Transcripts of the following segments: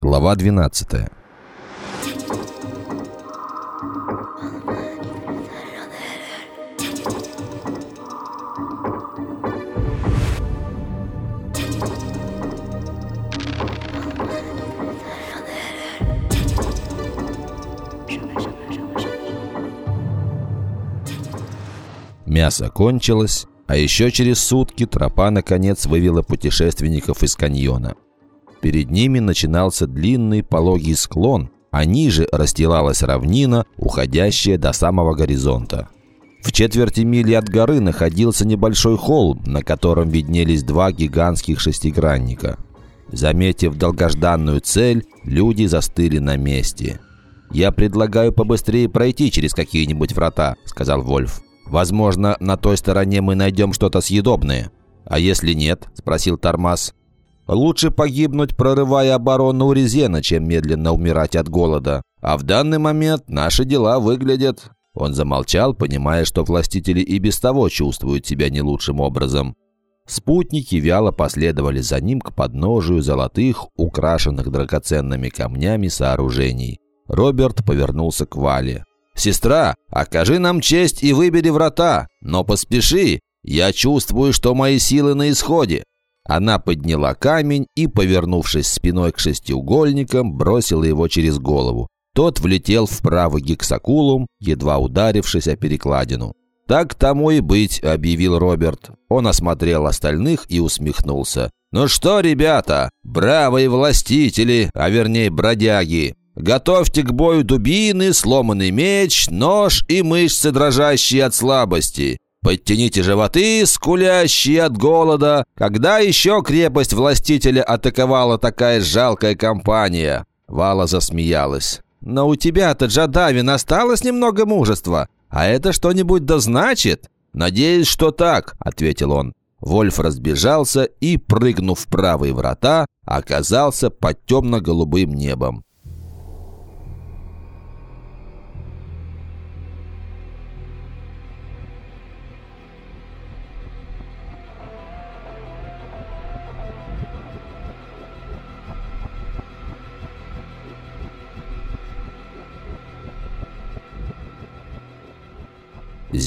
Глава 12 Мясо кончилось, а еще через сутки тропа наконец вывела путешественников из каньона. Перед ними начинался длинный пологий склон, а ниже расстилалась равнина, уходящая до самого горизонта. В четверти мили от горы находился небольшой холм, на котором виднелись два гигантских шестигранника. Заметив долгожданную цель, люди застыли на месте. «Я предлагаю побыстрее пройти через какие-нибудь врата», — сказал Вольф. «Возможно, на той стороне мы найдем что-то съедобное». «А если нет?» – спросил Тормаз. «Лучше погибнуть, прорывая оборону у Резена, чем медленно умирать от голода. А в данный момент наши дела выглядят...» Он замолчал, понимая, что властители и без того чувствуют себя не лучшим образом. Спутники вяло последовали за ним к подножию золотых, украшенных драгоценными камнями сооружений. Роберт повернулся к Вале. «Сестра, окажи нам честь и выбери врата, но поспеши, я чувствую, что мои силы на исходе». Она подняла камень и, повернувшись спиной к шестиугольникам, бросила его через голову. Тот влетел в правый гексакулум, едва ударившись о перекладину. «Так тому и быть», — объявил Роберт. Он осмотрел остальных и усмехнулся. «Ну что, ребята, бравые властители, а вернее бродяги, Готовьте к бою дубины, сломанный меч, нож и мышцы, дрожащие от слабости. Подтяните животы, скулящие от голода. Когда еще крепость властителя атаковала такая жалкая компания?» Вала засмеялась. «Но у тебя-то, Джадавин, осталось немного мужества. А это что-нибудь да значит?» «Надеюсь, что так», — ответил он. Вольф разбежался и, прыгнув в правые врата, оказался под темно-голубым небом.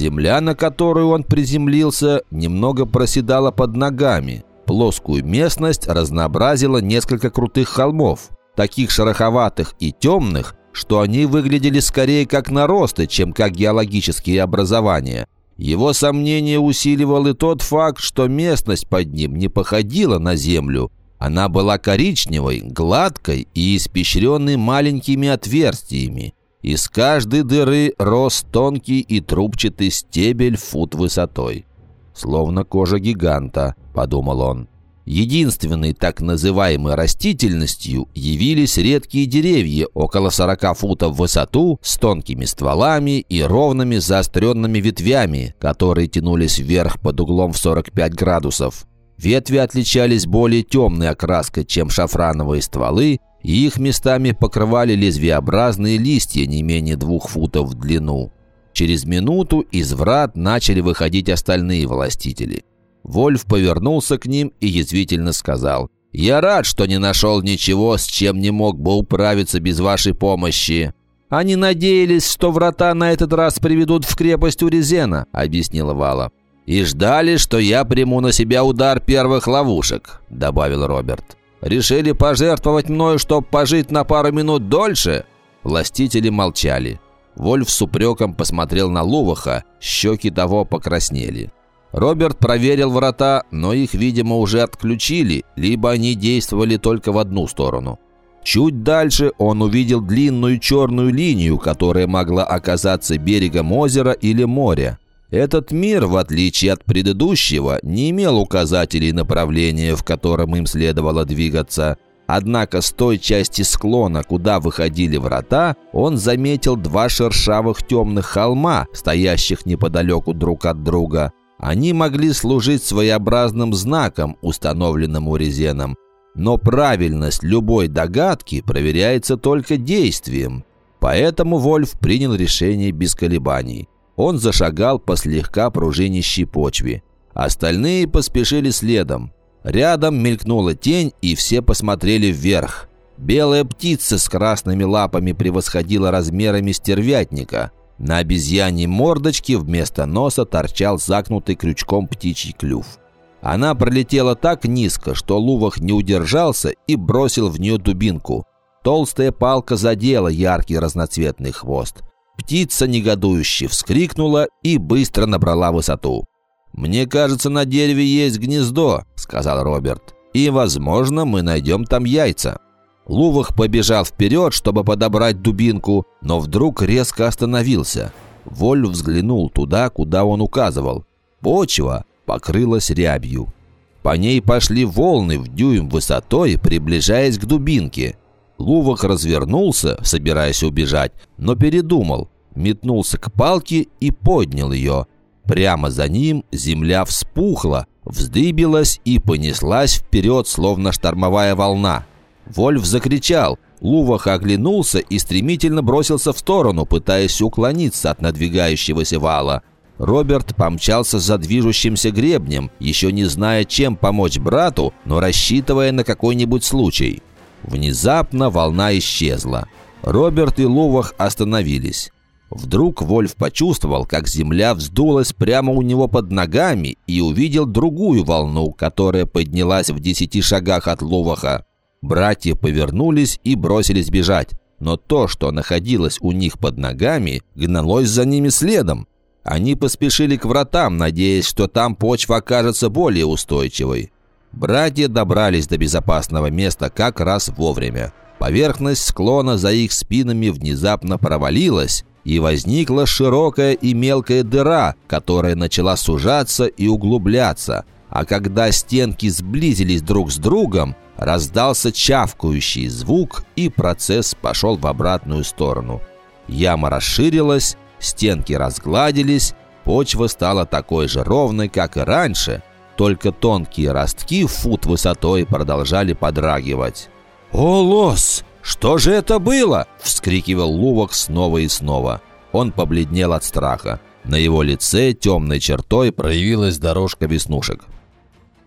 Земля, на которую он приземлился, немного проседала под ногами. Плоскую местность разнообразила несколько крутых холмов, таких шероховатых и темных, что они выглядели скорее как наросты, чем как геологические образования. Его сомнение усиливал и тот факт, что местность под ним не походила на землю. Она была коричневой, гладкой и испещренной маленькими отверстиями. Из каждой дыры рос тонкий и трубчатый стебель фут высотой. «Словно кожа гиганта», — подумал он. Единственной так называемой растительностью явились редкие деревья около 40 футов в высоту с тонкими стволами и ровными заостренными ветвями, которые тянулись вверх под углом в 45 градусов. Ветви отличались более темной окраской, чем шафрановые стволы, и их местами покрывали лезвеобразные листья не менее двух футов в длину. Через минуту из врат начали выходить остальные властители. Вольф повернулся к ним и язвительно сказал, «Я рад, что не нашел ничего, с чем не мог бы управиться без вашей помощи». «Они надеялись, что врата на этот раз приведут в крепость Урезена», — объяснила Вала. «И ждали, что я приму на себя удар первых ловушек», — добавил Роберт. Решили пожертвовать мною, чтобы пожить на пару минут дольше?» Властители молчали. Вольф с упреком посмотрел на Луваха, щеки того покраснели. Роберт проверил врата, но их, видимо, уже отключили, либо они действовали только в одну сторону. Чуть дальше он увидел длинную черную линию, которая могла оказаться берегом озера или моря. Этот мир, в отличие от предыдущего, не имел указателей направления, в котором им следовало двигаться. Однако с той части склона, куда выходили врата, он заметил два шершавых темных холма, стоящих неподалеку друг от друга. Они могли служить своеобразным знаком, установленным Урезеном. Но правильность любой догадки проверяется только действием. Поэтому Вольф принял решение без колебаний. Он зашагал по слегка пружинищей почве. Остальные поспешили следом. Рядом мелькнула тень, и все посмотрели вверх. Белая птица с красными лапами превосходила размерами стервятника. На обезьяньей мордочке вместо носа торчал загнутый крючком птичий клюв. Она пролетела так низко, что Лувах не удержался и бросил в нее дубинку. Толстая палка задела яркий разноцветный хвост. Птица негодующе вскрикнула и быстро набрала высоту. «Мне кажется, на дереве есть гнездо», — сказал Роберт. «И, возможно, мы найдем там яйца». Лувах побежал вперед, чтобы подобрать дубинку, но вдруг резко остановился. Воль взглянул туда, куда он указывал. Почва покрылась рябью. По ней пошли волны в дюйм высотой, приближаясь к дубинке. Лувах развернулся, собираясь убежать, но передумал, метнулся к палке и поднял ее. Прямо за ним земля вспухла, вздыбилась и понеслась вперед, словно штормовая волна. Вольф закричал. Лувах оглянулся и стремительно бросился в сторону, пытаясь уклониться от надвигающегося вала. Роберт помчался за движущимся гребнем, еще не зная, чем помочь брату, но рассчитывая на какой-нибудь случай. Внезапно волна исчезла. Роберт и Лувах остановились. Вдруг Вольф почувствовал, как земля вздулась прямо у него под ногами и увидел другую волну, которая поднялась в десяти шагах от Луваха. Братья повернулись и бросились бежать, но то, что находилось у них под ногами, гналось за ними следом. Они поспешили к вратам, надеясь, что там почва окажется более устойчивой. Братья добрались до безопасного места как раз вовремя. Поверхность склона за их спинами внезапно провалилась, и возникла широкая и мелкая дыра, которая начала сужаться и углубляться. А когда стенки сблизились друг с другом, Раздался чавкающий звук, и процесс пошел в обратную сторону. Яма расширилась, стенки разгладились, почва стала такой же ровной, как и раньше, только тонкие ростки фут высотой продолжали подрагивать. «О, лос! Что же это было?» – вскрикивал Лувок снова и снова. Он побледнел от страха. На его лице темной чертой проявилась дорожка веснушек.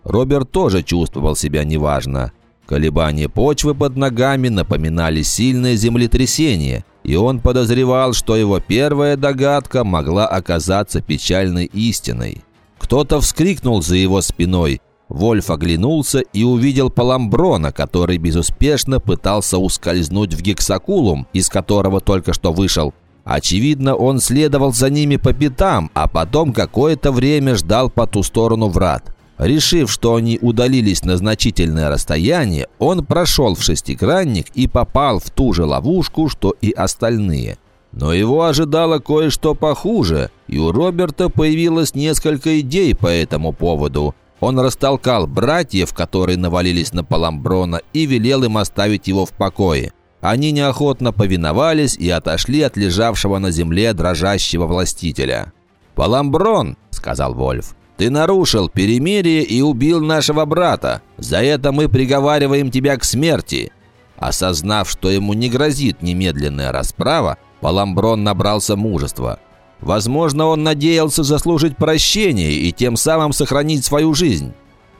Роберт тоже чувствовал себя неважно. Колебания почвы под ногами напоминали сильное землетрясение, и он подозревал, что его первая догадка могла оказаться печальной истиной. Кто-то вскрикнул за его спиной. Вольф оглянулся и увидел Паламброна, который безуспешно пытался ускользнуть в гексакулум, из которого только что вышел. Очевидно, он следовал за ними по пятам, а потом какое-то время ждал по ту сторону врат. Решив, что они удалились на значительное расстояние, он прошел в шестигранник и попал в ту же ловушку, что и остальные. Но его ожидало кое-что похуже, и у Роберта появилось несколько идей по этому поводу. Он растолкал братьев, которые навалились на Паламброна, и велел им оставить его в покое. Они неохотно повиновались и отошли от лежавшего на земле дрожащего властителя. «Паламброн», — сказал Вольф, ты нарушил перемирие и убил нашего брата. За это мы приговариваем тебя к смерти». Осознав, что ему не грозит немедленная расправа, Паламброн набрался мужества. Возможно, он надеялся заслужить прощение и тем самым сохранить свою жизнь.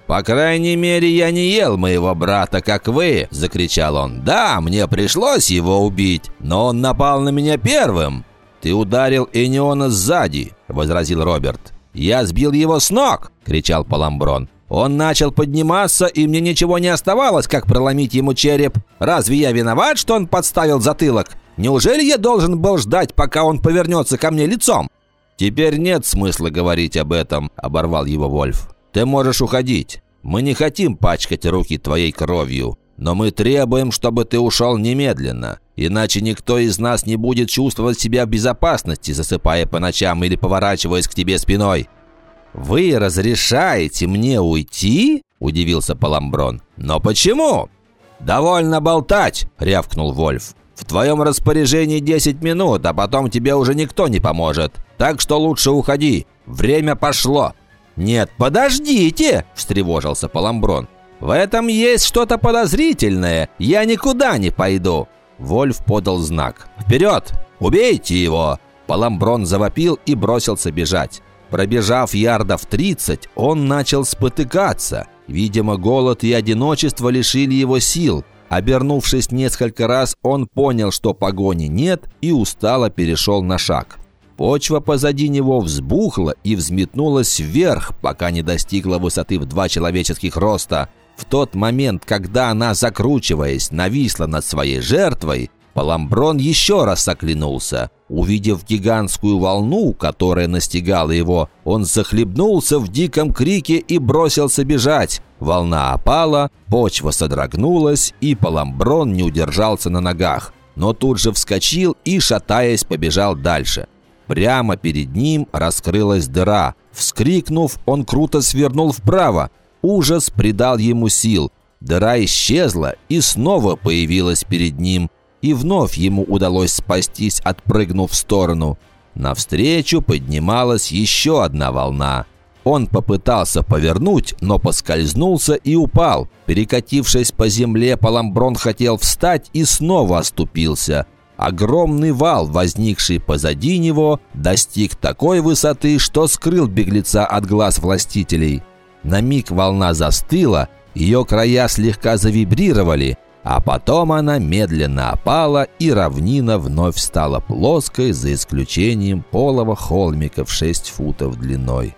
«По крайней мере, я не ел моего брата, как вы!» – закричал он. «Да, мне пришлось его убить, но он напал на меня первым!» «Ты ударил Эниона сзади!» – возразил Роберт. «Я сбил его с ног!» – кричал Паламброн. «Он начал подниматься, и мне ничего не оставалось, как проломить ему череп. Разве я виноват, что он подставил затылок? Неужели я должен был ждать, пока он повернется ко мне лицом?» «Теперь нет смысла говорить об этом», – оборвал его Вольф. «Ты можешь уходить. Мы не хотим пачкать руки твоей кровью. Но мы требуем, чтобы ты ушел немедленно, иначе никто из нас не будет чувствовать себя в безопасности, засыпая по ночам или поворачиваясь к тебе спиной». «Вы разрешаете мне уйти?» – удивился Паламброн. «Но почему?» «Довольно болтать!» – рявкнул Вольф. «В твоем распоряжении 10 минут, а потом тебе уже никто не поможет. Так что лучше уходи. Время пошло». «Нет, подождите!» – встревожился Паламброн. «В этом есть что-то подозрительное. Я никуда не пойду». Вольф подал знак. «Вперед! Убейте его!» Паламброн завопил и бросился бежать. Пробежав ярдов 30, он начал спотыкаться. Видимо, голод и одиночество лишили его сил. Обернувшись несколько раз, он понял, что погони нет, и устало перешел на шаг. Почва позади него взбухла и взметнулась вверх, пока не достигла высоты в два человеческих роста. В тот момент, когда она, закручиваясь, нависла над своей жертвой, Паламброн еще раз оклинулся. Увидев гигантскую волну, которая настигала его, он захлебнулся в диком крике и бросился бежать. Волна опала, почва содрогнулась, и Паламброн не удержался на ногах. Но тут же вскочил и, шатаясь, побежал дальше. Прямо перед ним раскрылась дыра. Вскрикнув, он круто свернул вправо. Ужас придал ему сил. Дыра исчезла и снова появилась перед ним. И вновь ему удалось спастись, отпрыгнув в сторону. Навстречу поднималась еще одна волна. Он попытался повернуть, но поскользнулся и упал. Перекатившись по земле, Паламброн хотел встать и снова оступился. Огромный вал, возникший позади него, достиг такой высоты, что скрыл беглеца от глаз властителей. На миг волна застыла, ее края слегка завибрировали, а потом она медленно опала, и равнина вновь стала плоской, за исключением полого холмика в 6 футов длиной.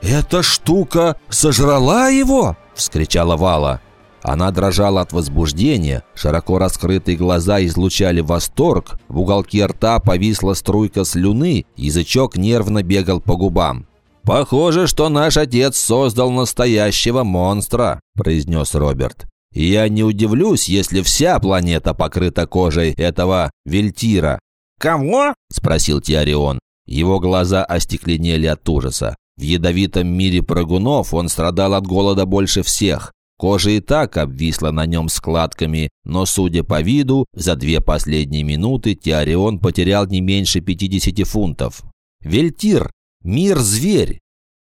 «Эта штука сожрала его!» – вскричала Вала. Она дрожала от возбуждения, широко раскрытые глаза излучали восторг, в уголке рта повисла струйка слюны, язычок нервно бегал по губам. «Похоже, что наш отец создал настоящего монстра», – произнес Роберт. «И я не удивлюсь, если вся планета покрыта кожей этого Вельтира». «Кого?» – спросил Тиарион. Его глаза остекленели от ужаса. В ядовитом мире прыгунов он страдал от голода больше всех. Кожа и так обвисла на нем складками, но, судя по виду, за две последние минуты Теорион потерял не меньше 50 фунтов. Вельтир – мир-зверь.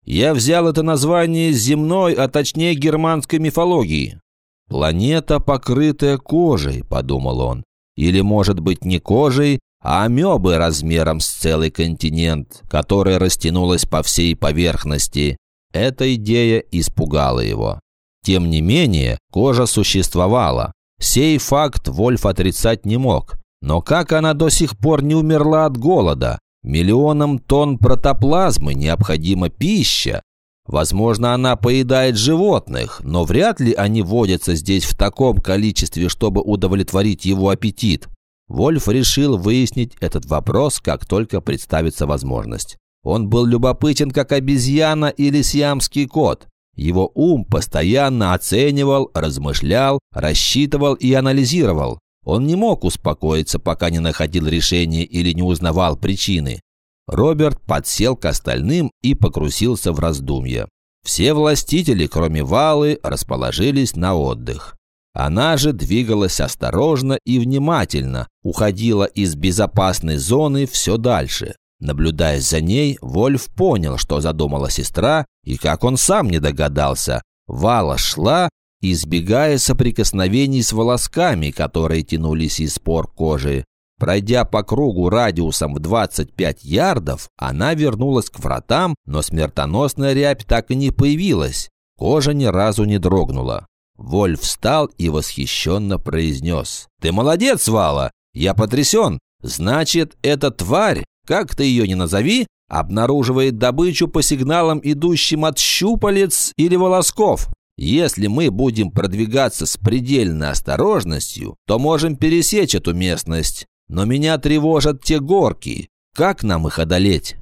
Я взял это название с земной, а точнее германской мифологии. «Планета, покрытая кожей», – подумал он. Или, может быть, не кожей, а амебы размером с целый континент, которая растянулась по всей поверхности. Эта идея испугала его. Тем не менее, кожа существовала. Сей факт Вольф отрицать не мог. Но как она до сих пор не умерла от голода? Миллионам тонн протоплазмы необходима пища. Возможно, она поедает животных, но вряд ли они водятся здесь в таком количестве, чтобы удовлетворить его аппетит. Вольф решил выяснить этот вопрос, как только представится возможность. Он был любопытен, как обезьяна или сиамский кот. Его ум постоянно оценивал, размышлял, рассчитывал и анализировал. Он не мог успокоиться, пока не находил решения или не узнавал причины. Роберт подсел к остальным и покрусился в раздумье. Все властители, кроме Валы, расположились на отдых. Она же двигалась осторожно и внимательно, уходила из безопасной зоны все дальше. Наблюдая за ней, Вольф понял, что задумала сестра, и как он сам не догадался. Вала шла, избегая соприкосновений с волосками, которые тянулись из пор кожи. Пройдя по кругу радиусом в 25 ярдов, она вернулась к вратам, но смертоносная рябь так и не появилась. Кожа ни разу не дрогнула. Вольф встал и восхищенно произнес. «Ты молодец, Вала! Я потрясен! Значит, эта тварь как ты ее ни назови, обнаруживает добычу по сигналам, идущим от щупалец или волосков. Если мы будем продвигаться с предельной осторожностью, то можем пересечь эту местность. Но меня тревожат те горки. Как нам их одолеть?»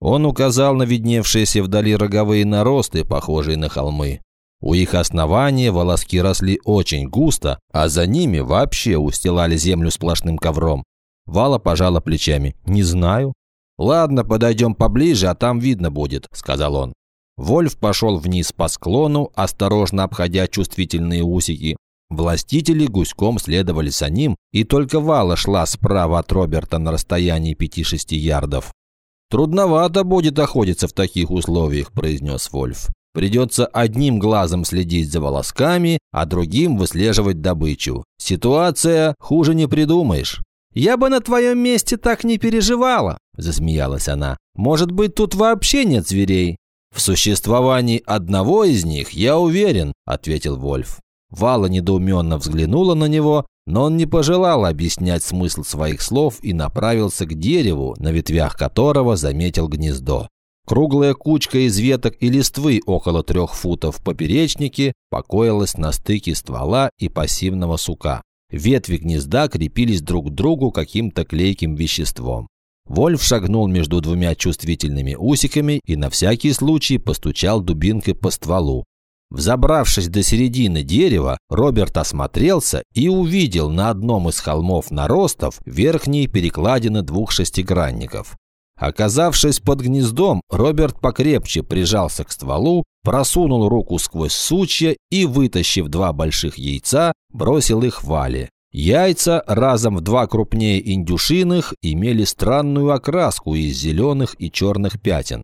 Он указал на видневшиеся вдали роговые наросты, похожие на холмы. У их основания волоски росли очень густо, а за ними вообще устилали землю сплошным ковром. Вала пожала плечами. «Не знаю». «Ладно, подойдем поближе, а там видно будет», – сказал он. Вольф пошел вниз по склону, осторожно обходя чувствительные усики. Властители гуськом следовали за ним, и только Вала шла справа от Роберта на расстоянии 5-6 ярдов. «Трудновато будет охотиться в таких условиях», – произнес Вольф. «Придется одним глазом следить за волосками, а другим выслеживать добычу. Ситуация хуже не придумаешь». «Я бы на твоем месте так не переживала», – засмеялась она. «Может быть, тут вообще нет зверей?» «В существовании одного из них я уверен», – ответил Вольф. Вала недоуменно взглянула на него, но он не пожелал объяснять смысл своих слов и направился к дереву, на ветвях которого заметил гнездо. Круглая кучка из веток и листвы около трех футов в поперечнике покоилась на стыке ствола и пассивного сука. Ветви гнезда крепились друг к другу каким-то клейким веществом. Вольф шагнул между двумя чувствительными усиками и на всякий случай постучал дубинкой по стволу. Взобравшись до середины дерева, Роберт осмотрелся и увидел на одном из холмов наростов верхние перекладины двух шестигранников. Оказавшись под гнездом, Роберт покрепче прижался к стволу, просунул руку сквозь сучья и, вытащив два больших яйца, бросил их Вале. Яйца, разом в два крупнее индюшиных, имели странную окраску из зеленых и черных пятен.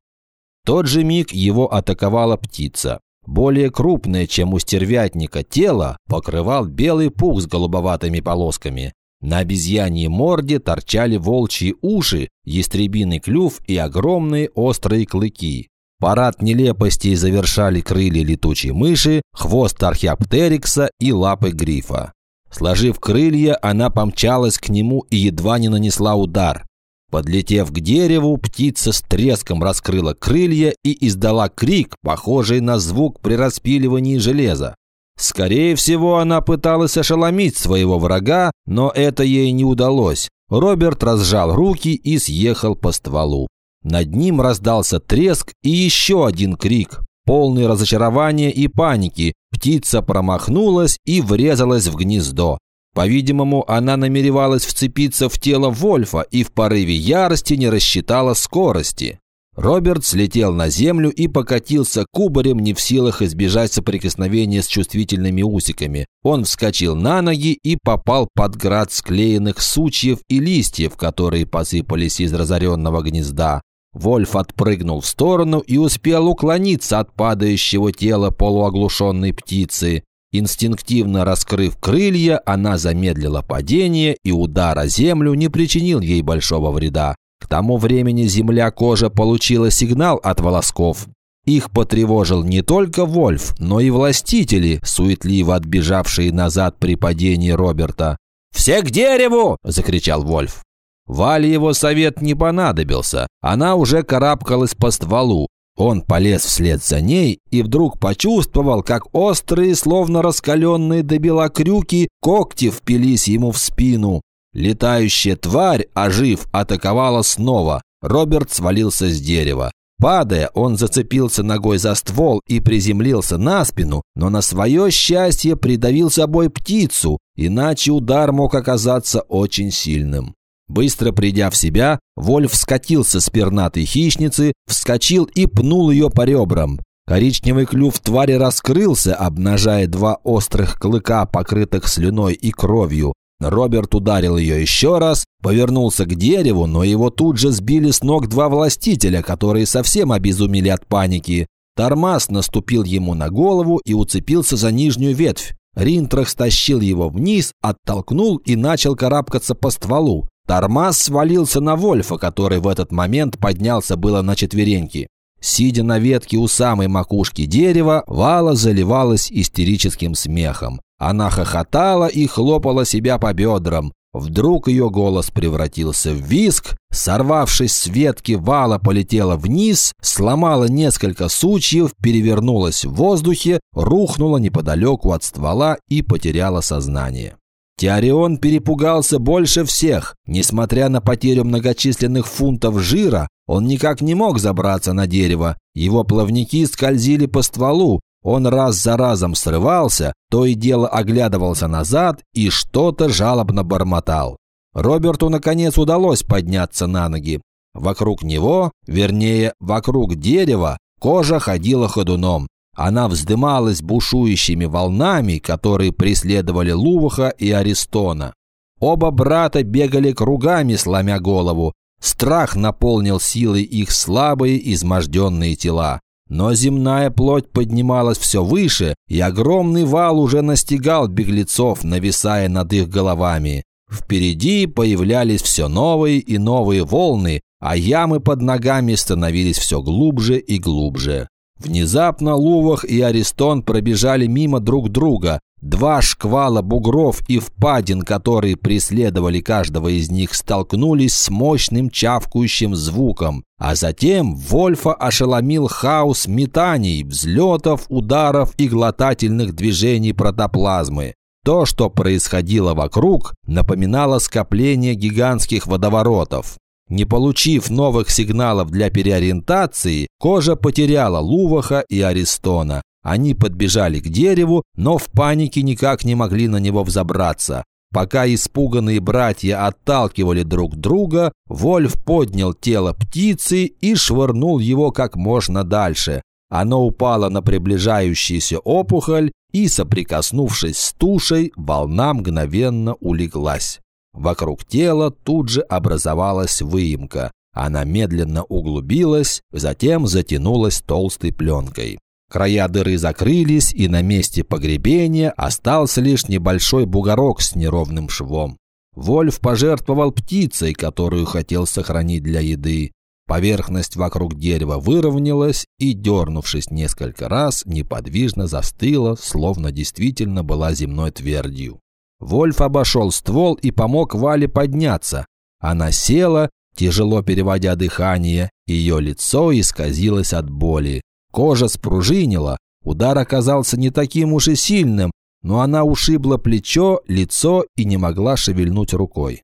В тот же миг его атаковала птица. Более крупное, чем у стервятника, тело покрывал белый пух с голубоватыми полосками. На обезьяньей морде торчали волчьи уши, ястребиный клюв и огромные острые клыки. Парад нелепостей завершали крылья летучей мыши, хвост археоптерикса и лапы грифа. Сложив крылья, она помчалась к нему и едва не нанесла удар. Подлетев к дереву, птица с треском раскрыла крылья и издала крик, похожий на звук при распиливании железа. Скорее всего, она пыталась ошеломить своего врага, но это ей не удалось. Роберт разжал руки и съехал по стволу. Над ним раздался треск и еще один крик, полный разочарования и паники. Птица промахнулась и врезалась в гнездо. По-видимому, она намеревалась вцепиться в тело Вольфа и в порыве ярости не рассчитала скорости. Роберт слетел на землю и покатился кубарем, не в силах избежать соприкосновения с чувствительными усиками. Он вскочил на ноги и попал под град склеенных сучьев и листьев, которые посыпались из разоренного гнезда. Вольф отпрыгнул в сторону и успел уклониться от падающего тела полуоглушенной птицы. Инстинктивно раскрыв крылья, она замедлила падение, и удар о землю не причинил ей большого вреда. К тому времени земля кожа получила сигнал от волосков. Их потревожил не только Вольф, но и властители, суетливо отбежавшие назад при падении Роберта. «Все к дереву!» – закричал Вольф. Вале его совет не понадобился. Она уже карабкалась по стволу. Он полез вслед за ней и вдруг почувствовал, как острые, словно раскаленные до бела крюки, когти впились ему в спину. Летающая тварь, ожив, атаковала снова. Роберт свалился с дерева. Падая, он зацепился ногой за ствол и приземлился на спину, но на свое счастье придавил собой птицу, иначе удар мог оказаться очень сильным. Быстро придя в себя, Вольф скатился с пернатой хищницы, вскочил и пнул ее по ребрам. Коричневый клюв твари раскрылся, обнажая два острых клыка, покрытых слюной и кровью. Роберт ударил ее еще раз, повернулся к дереву, но его тут же сбили с ног два властителя, которые совсем обезумели от паники. Тормаз наступил ему на голову и уцепился за нижнюю ветвь. Ринтрах стащил его вниз, оттолкнул и начал карабкаться по стволу. Тормаз свалился на Вольфа, который в этот момент поднялся было на четвереньки. Сидя на ветке у самой макушки дерева, Вала заливалась истерическим смехом. Она хохотала и хлопала себя по бедрам. Вдруг ее голос превратился в виск, сорвавшись с ветки, Вала полетела вниз, сломала несколько сучьев, перевернулась в воздухе, рухнула неподалеку от ствола и потеряла сознание. Теорион перепугался больше всех. Несмотря на потерю многочисленных фунтов жира, он никак не мог забраться на дерево. Его плавники скользили по стволу. Он раз за разом срывался, то и дело оглядывался назад и что-то жалобно бормотал. Роберту, наконец, удалось подняться на ноги. Вокруг него, вернее, вокруг дерева, кожа ходила ходуном. Она вздымалась бушующими волнами, которые преследовали Луваха и Аристона. Оба брата бегали кругами, сломя голову. Страх наполнил силой их слабые, изможденные тела. Но земная плоть поднималась все выше, и огромный вал уже настигал беглецов, нависая над их головами. Впереди появлялись все новые и новые волны, а ямы под ногами становились все глубже и глубже. Внезапно Лувах и Аристон пробежали мимо друг друга. Два шквала бугров и впадин, которые преследовали каждого из них, столкнулись с мощным чавкающим звуком, а затем Вольфа ошеломил хаос метаний, взлетов, ударов и глотательных движений протоплазмы. То, что происходило вокруг, напоминало скопление гигантских водоворотов. Не получив новых сигналов для переориентации, кожа потеряла Луваха и Аристона. Они подбежали к дереву, но в панике никак не могли на него взобраться. Пока испуганные братья отталкивали друг друга, Вольф поднял тело птицы и швырнул его как можно дальше. Оно упало на приближающийся опухоль и, соприкоснувшись с тушей, волна мгновенно улеглась. Вокруг тела тут же образовалась выемка. Она медленно углубилась, затем затянулась толстой пленкой. Края дыры закрылись, и на месте погребения остался лишь небольшой бугорок с неровным швом. Вольф пожертвовал птицей, которую хотел сохранить для еды. Поверхность вокруг дерева выровнялась и, дернувшись несколько раз, неподвижно застыла, словно действительно была земной твердью. Вольф обошел ствол и помог Вале подняться. Она села, тяжело переводя дыхание, ее лицо исказилось от боли. Кожа спружинила, удар оказался не таким уж и сильным, но она ушибла плечо, лицо и не могла шевельнуть рукой.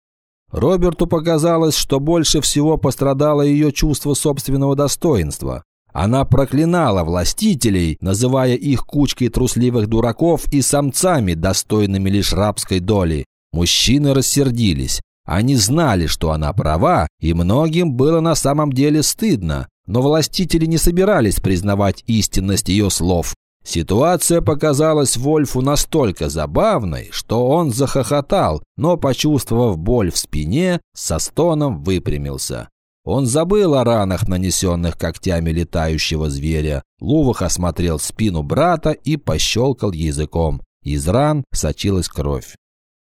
Роберту показалось, что больше всего пострадало ее чувство собственного достоинства. Она проклинала властителей, называя их кучкой трусливых дураков и самцами, достойными лишь рабской доли. Мужчины рассердились. Они знали, что она права, и многим было на самом деле стыдно. Но властители не собирались признавать истинность ее слов. Ситуация показалась Вольфу настолько забавной, что он захохотал, но, почувствовав боль в спине, со стоном выпрямился. Он забыл о ранах, нанесенных когтями летающего зверя. Лувах осмотрел спину брата и пощелкал языком. Из ран сочилась кровь.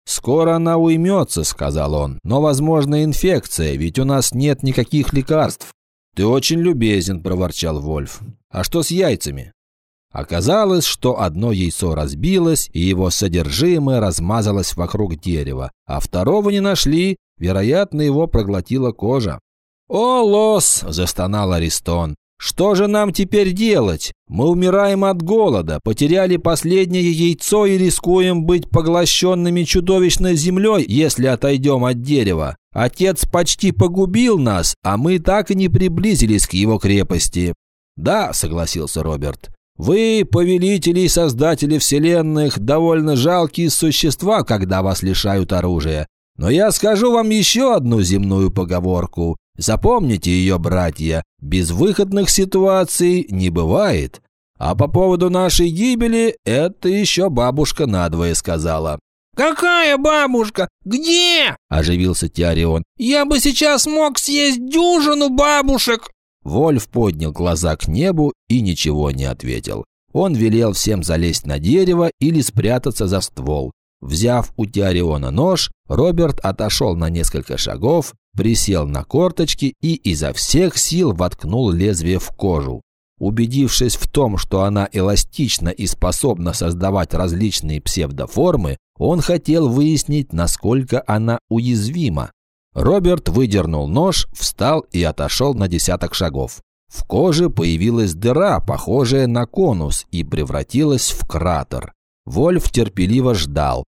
«Скоро она уймется», — сказал он. «Но, возможно, инфекция, ведь у нас нет никаких лекарств». «Ты очень любезен», — проворчал Вольф. «А что с яйцами?» Оказалось, что одно яйцо разбилось, и его содержимое размазалось вокруг дерева, а второго не нашли, вероятно, его проглотила кожа. «О, лос!» – застонал Аристон. «Что же нам теперь делать? Мы умираем от голода, потеряли последнее яйцо и рискуем быть поглощенными чудовищной землей, если отойдем от дерева. Отец почти погубил нас, а мы так и не приблизились к его крепости». «Да», – согласился Роберт. «Вы, повелители и создатели вселенных, довольно жалкие существа, когда вас лишают оружия. Но я скажу вам еще одну земную поговорку. Запомните ее, братья, безвыходных ситуаций не бывает. А по поводу нашей гибели, это еще бабушка надвое сказала. «Какая бабушка? Где?» – оживился Тиарион. «Я бы сейчас мог съесть дюжину бабушек!» Вольф поднял глаза к небу и ничего не ответил. Он велел всем залезть на дерево или спрятаться за ствол. Взяв у Тиариона нож, Роберт отошел на несколько шагов, присел на корточки и изо всех сил воткнул лезвие в кожу. Убедившись в том, что она эластична и способна создавать различные псевдоформы, он хотел выяснить, насколько она уязвима. Роберт выдернул нож, встал и отошел на десяток шагов. В коже появилась дыра, похожая на конус, и превратилась в кратер. Вольф терпеливо ждал.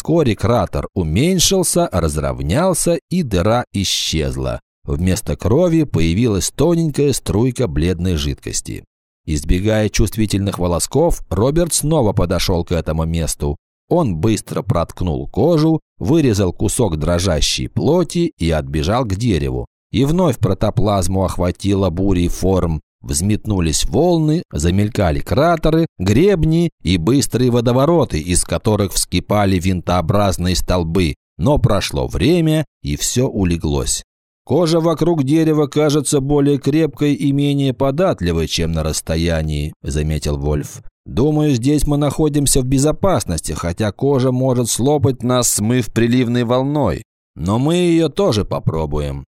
Вскоре кратер уменьшился, разровнялся, и дыра исчезла. Вместо крови появилась тоненькая струйка бледной жидкости. Избегая чувствительных волосков, Роберт снова подошел к этому месту. Он быстро проткнул кожу, вырезал кусок дрожащей плоти и отбежал к дереву. И вновь протоплазму охватила бурей форм. Взметнулись волны, замелькали кратеры, гребни и быстрые водовороты, из которых вскипали винтообразные столбы. Но прошло время, и все улеглось. Кожа вокруг дерева кажется более крепкой и менее податливой, чем на расстоянии, заметил Вольф. Думаю, здесь мы находимся в безопасности, хотя кожа может слопать нас, смыв приливной волной. Но мы ее тоже попробуем.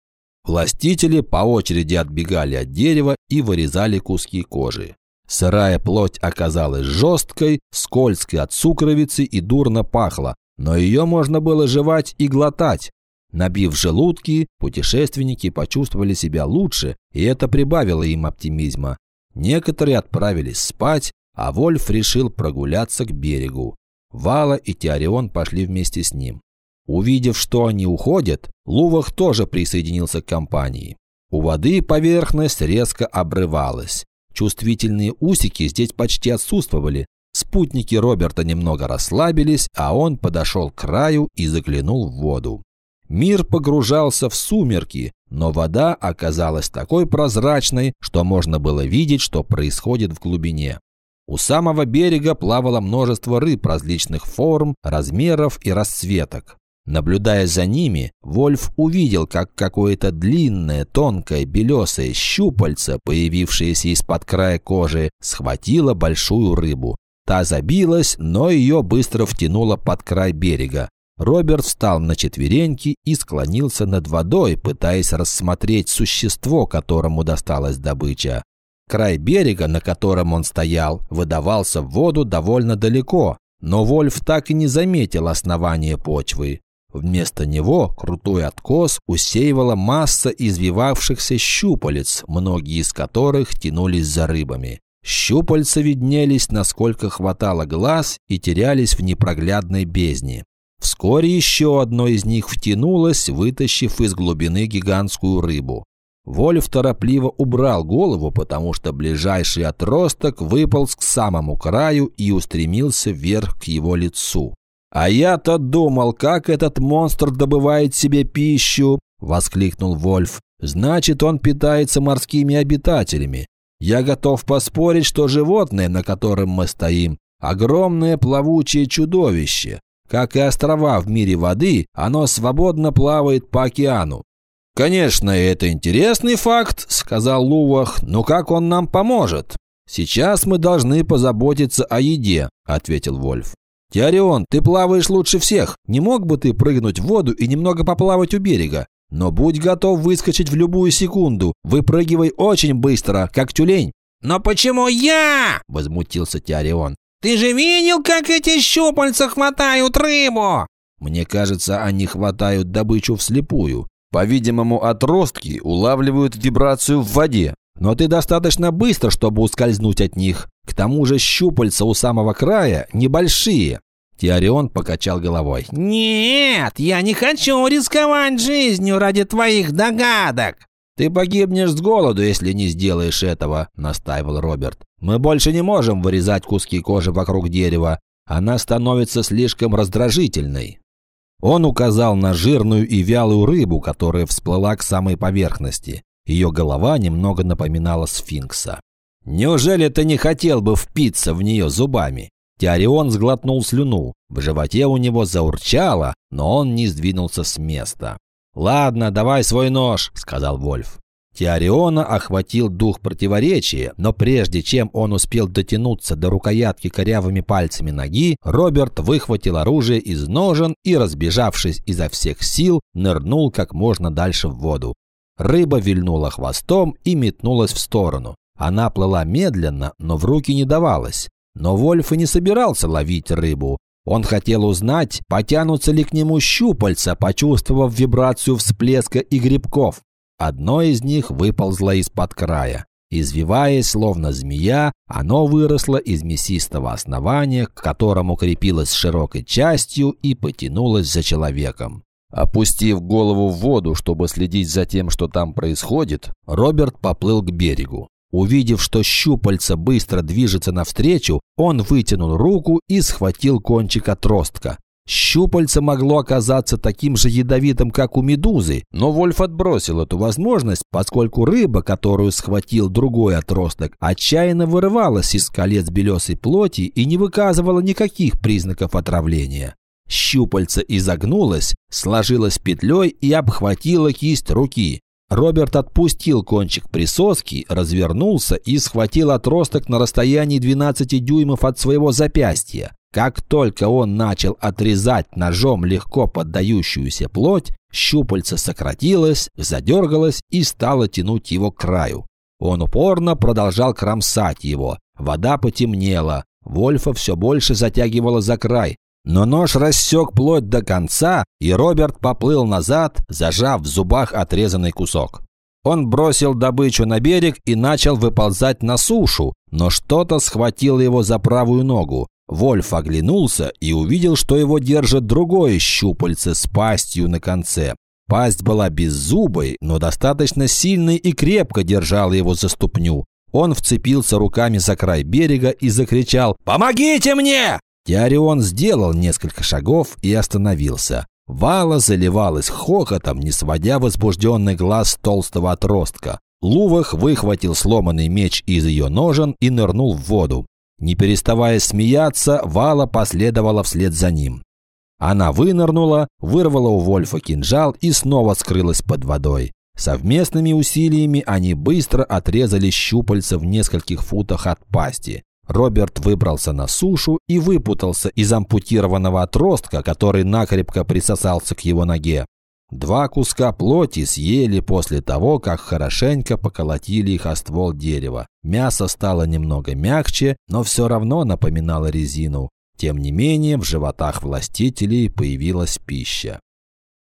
Властители по очереди отбегали от дерева и вырезали куски кожи. Сырая плоть оказалась жесткой, скользкой от сукровицы и дурно пахла, но ее можно было жевать и глотать. Набив желудки, путешественники почувствовали себя лучше, и это прибавило им оптимизма. Некоторые отправились спать, а Вольф решил прогуляться к берегу. Вала и Теорион пошли вместе с ним. Увидев, что они уходят, Лувах тоже присоединился к компании. У воды поверхность резко обрывалась. Чувствительные усики здесь почти отсутствовали. Спутники Роберта немного расслабились, а он подошел к краю и заглянул в воду. Мир погружался в сумерки, но вода оказалась такой прозрачной, что можно было видеть, что происходит в глубине. У самого берега плавало множество рыб различных форм, размеров и расцветок. Наблюдая за ними, Вольф увидел, как какое-то длинное, тонкое, белесое щупальце, появившееся из-под края кожи, схватило большую рыбу. Та забилась, но ее быстро втянуло под край берега. Роберт встал на четвереньки и склонился над водой, пытаясь рассмотреть существо, которому досталась добыча. Край берега, на котором он стоял, выдавался в воду довольно далеко, но Вольф так и не заметил основания почвы. Вместо него крутой откос усеивала масса извивавшихся щупалец, многие из которых тянулись за рыбами. Щупальца виднелись, насколько хватало глаз, и терялись в непроглядной бездне. Вскоре еще одно из них втянулось, вытащив из глубины гигантскую рыбу. Вольф торопливо убрал голову, потому что ближайший отросток выполз к самому краю и устремился вверх к его лицу. «А я-то думал, как этот монстр добывает себе пищу!» – воскликнул Вольф. «Значит, он питается морскими обитателями. Я готов поспорить, что животное, на котором мы стоим, огромное плавучее чудовище. Как и острова в мире воды, оно свободно плавает по океану. «Конечно, это интересный факт», — сказал Лувах, — «но как он нам поможет?» «Сейчас мы должны позаботиться о еде», — ответил Вольф. «Теорион, ты плаваешь лучше всех. Не мог бы ты прыгнуть в воду и немного поплавать у берега? Но будь готов выскочить в любую секунду. Выпрыгивай очень быстро, как тюлень». «Но почему я?» – возмутился Теорион. «Ты же видел, как эти щупальца хватают рыбу?» «Мне кажется, они хватают добычу вслепую. По-видимому, отростки улавливают вибрацию в воде, но ты достаточно быстро, чтобы ускользнуть от них. К тому же щупальца у самого края небольшие». Теорион покачал головой. «Нет, я не хочу рисковать жизнью ради твоих догадок». «Ты погибнешь с голоду, если не сделаешь этого», – настаивал Роберт. «Мы больше не можем вырезать куски кожи вокруг дерева. Она становится слишком раздражительной». Он указал на жирную и вялую рыбу, которая всплыла к самой поверхности. Ее голова немного напоминала сфинкса. «Неужели ты не хотел бы впиться в нее зубами?» Теорион сглотнул слюну. В животе у него заурчало, но он не сдвинулся с места. «Ладно, давай свой нож», — сказал Вольф. Теориона охватил дух противоречия, но прежде чем он успел дотянуться до рукоятки корявыми пальцами ноги, Роберт выхватил оружие из ножен и, разбежавшись изо всех сил, нырнул как можно дальше в воду. Рыба вильнула хвостом и метнулась в сторону. Она плыла медленно, но в руки не давалась. Но Вольф и не собирался ловить рыбу. Он хотел узнать, потянутся ли к нему щупальца, почувствовав вибрацию всплеска и грибков. Одно из них выползло из-под края. Извиваясь, словно змея, оно выросло из мясистого основания, к которому крепилось широкой частью и потянулось за человеком. Опустив голову в воду, чтобы следить за тем, что там происходит, Роберт поплыл к берегу. Увидев, что щупальца быстро движется навстречу, он вытянул руку и схватил кончик отростка. Щупальце могло оказаться таким же ядовитым, как у медузы, но Вольф отбросил эту возможность, поскольку рыба, которую схватил другой отросток, отчаянно вырывалась из колец белесой плоти и не выказывала никаких признаков отравления. Щупальце изогнулось, сложилось петлей и обхватило кисть руки. Роберт отпустил кончик присоски, развернулся и схватил отросток на расстоянии 12 дюймов от своего запястья. Как только он начал отрезать ножом легко поддающуюся плоть, щупальце сократилось, задергалось и стало тянуть его к краю. Он упорно продолжал кромсать его. Вода потемнела. Вольфа все больше затягивала за край. Но нож рассек плоть до конца, и Роберт поплыл назад, зажав в зубах отрезанный кусок. Он бросил добычу на берег и начал выползать на сушу, но что-то схватило его за правую ногу. Вольф оглянулся и увидел, что его держит другое щупальце с пастью на конце. Пасть была беззубой, но достаточно сильной и крепко держала его за ступню. Он вцепился руками за край берега и закричал «Помогите мне!». Теорион сделал несколько шагов и остановился. Вала заливалась хохотом, не сводя возбужденный глаз толстого отростка. Лувах выхватил сломанный меч из ее ножен и нырнул в воду. Не переставая смеяться, Вала последовала вслед за ним. Она вынырнула, вырвала у Вольфа кинжал и снова скрылась под водой. Совместными усилиями они быстро отрезали щупальца в нескольких футах от пасти. Роберт выбрался на сушу и выпутался из ампутированного отростка, который накрепко присосался к его ноге. Два куска плоти съели после того, как хорошенько поколотили их о ствол дерева. Мясо стало немного мягче, но все равно напоминало резину. Тем не менее, в животах властителей появилась пища.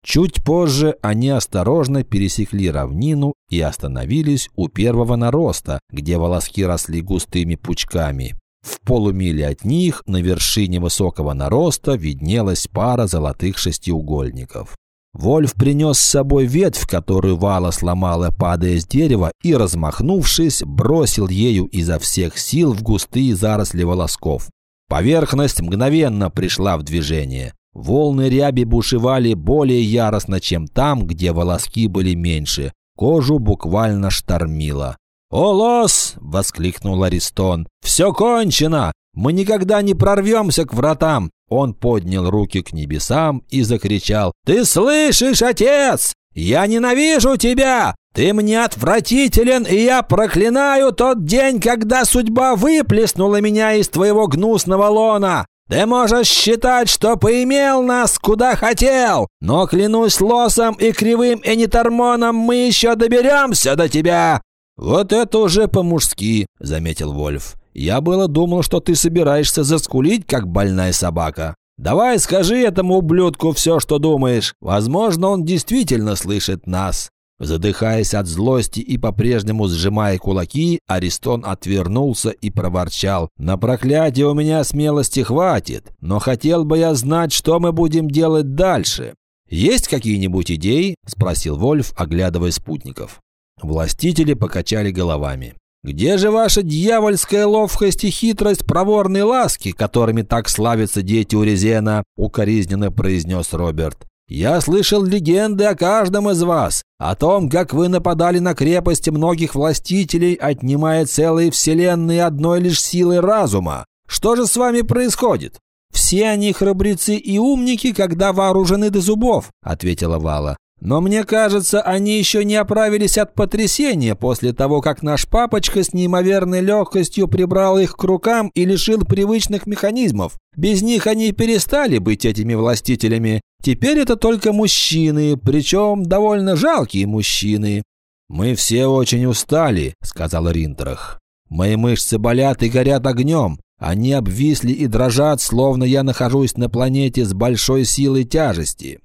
Чуть позже они осторожно пересекли равнину и остановились у первого нароста, где волоски росли густыми пучками. В полумиле от них на вершине высокого нароста виднелась пара золотых шестиугольников. Вольф принес с собой ветвь, которую Вала сломала, падая с дерева, и, размахнувшись, бросил ею изо всех сил в густые заросли волосков. Поверхность мгновенно пришла в движение. Волны ряби бушевали более яростно, чем там, где волоски были меньше. Кожу буквально штормило. «О, лос!» – воскликнул Аристон. «Все кончено! Мы никогда не прорвемся к вратам!» Он поднял руки к небесам и закричал. «Ты слышишь, отец? Я ненавижу тебя! Ты мне отвратителен, и я проклинаю тот день, когда судьба выплеснула меня из твоего гнусного лона! Ты можешь считать, что поимел нас куда хотел, но клянусь лосом и кривым энитормоном, мы еще доберемся до тебя!» «Вот это уже по-мужски», — заметил Вольф. «Я было думал, что ты собираешься заскулить, как больная собака. Давай скажи этому ублюдку все, что думаешь. Возможно, он действительно слышит нас. Задыхаясь от злости и по-прежнему сжимая кулаки, Аристон отвернулся и проворчал. «На проклятие у меня смелости хватит, но хотел бы я знать, что мы будем делать дальше». «Есть какие-нибудь идеи?» – спросил Вольф, оглядывая спутников. Властители покачали головами. «Где же ваша дьявольская ловкость и хитрость проворной ласки, которыми так славятся дети Урезена?» – укоризненно произнес Роберт. Я слышал легенды о каждом из вас, о том, как вы нападали на крепости многих властителей, отнимая целые вселенные одной лишь силой разума. Что же с вами происходит? Все они храбрецы и умники, когда вооружены до зубов, ответила Вала. Но мне кажется, они еще не оправились от потрясения после того, как наш папочка с неимоверной легкостью прибрал их к рукам и лишил привычных механизмов. Без них они перестали быть этими властителями. Теперь это только мужчины, причем довольно жалкие мужчины. «Мы все очень устали», — сказал Ринтерах. «Мои мышцы болят и горят огнем. Они обвисли и дрожат, словно я нахожусь на планете с большой силой тяжести».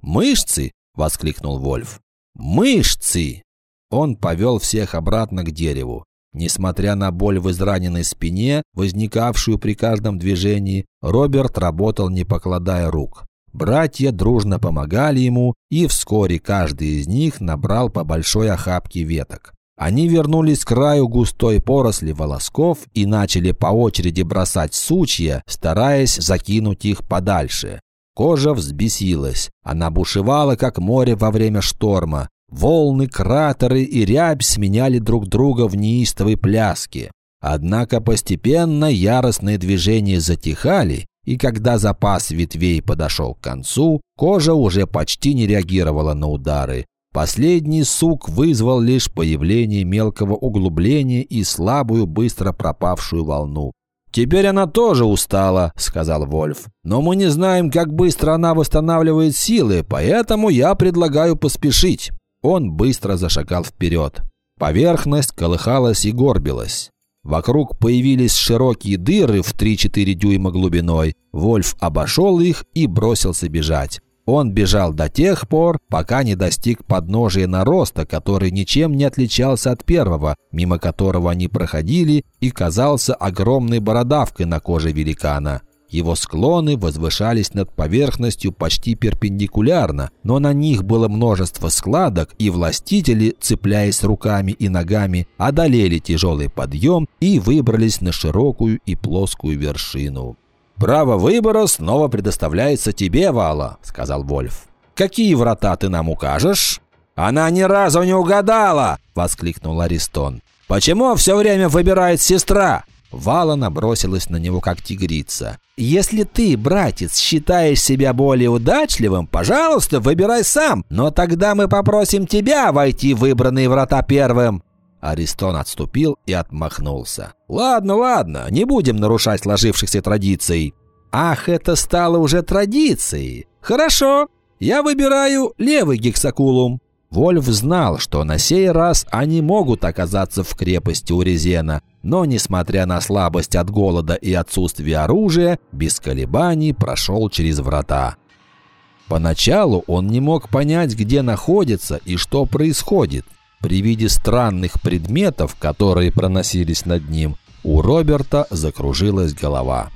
«Мышцы?» – воскликнул Вольф. «Мышцы!» Он повел всех обратно к дереву. Несмотря на боль в израненной спине, возникавшую при каждом движении, Роберт работал не покладая рук. Братья дружно помогали ему, и вскоре каждый из них набрал по большой охапке веток. Они вернулись к краю густой поросли волосков и начали по очереди бросать сучья, стараясь закинуть их подальше. Кожа взбесилась. Она бушевала, как море во время шторма. Волны, кратеры и рябь сменяли друг друга в неистовой пляске. Однако постепенно яростные движения затихали, и когда запас ветвей подошел к концу, кожа уже почти не реагировала на удары. Последний сук вызвал лишь появление мелкого углубления и слабую, быстро пропавшую волну. «Теперь она тоже устала», — сказал Вольф. «Но мы не знаем, как быстро она восстанавливает силы, поэтому я предлагаю поспешить». Он быстро зашагал вперед. Поверхность колыхалась и горбилась. Вокруг появились широкие дыры в 3-4 дюйма глубиной. Вольф обошел их и бросился бежать. Он бежал до тех пор, пока не достиг подножия нароста, который ничем не отличался от первого, мимо которого они проходили, и казался огромной бородавкой на коже великана. Его склоны возвышались над поверхностью почти перпендикулярно, но на них было множество складок, и властители, цепляясь руками и ногами, одолели тяжелый подъем и выбрались на широкую и плоскую вершину. «Право выбора снова предоставляется тебе, Вала», — сказал Вольф. «Какие врата ты нам укажешь?» «Она ни разу не угадала!» — воскликнул Аристон. «Почему все время выбирает сестра?» Вала набросилась на него, как тигрица. «Если ты, братец, считаешь себя более удачливым, пожалуйста, выбирай сам, но тогда мы попросим тебя войти в выбранные врата первым». Аристон отступил и отмахнулся. «Ладно, ладно, не будем нарушать сложившихся традиций». «Ах, это стало уже традицией! Хорошо, я выбираю левый гексакулум». Вольф знал, что на сей раз они могут оказаться в крепости Урезена, но, несмотря на слабость от голода и отсутствие оружия, без колебаний прошел через врата. Поначалу он не мог понять, где находится и что происходит. При виде странных предметов, которые проносились над ним, у Роберта закружилась голова.